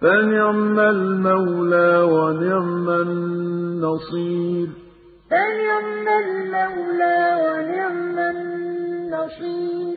فنعم المولى ونعم النصير فنعم المولى ونعم النصير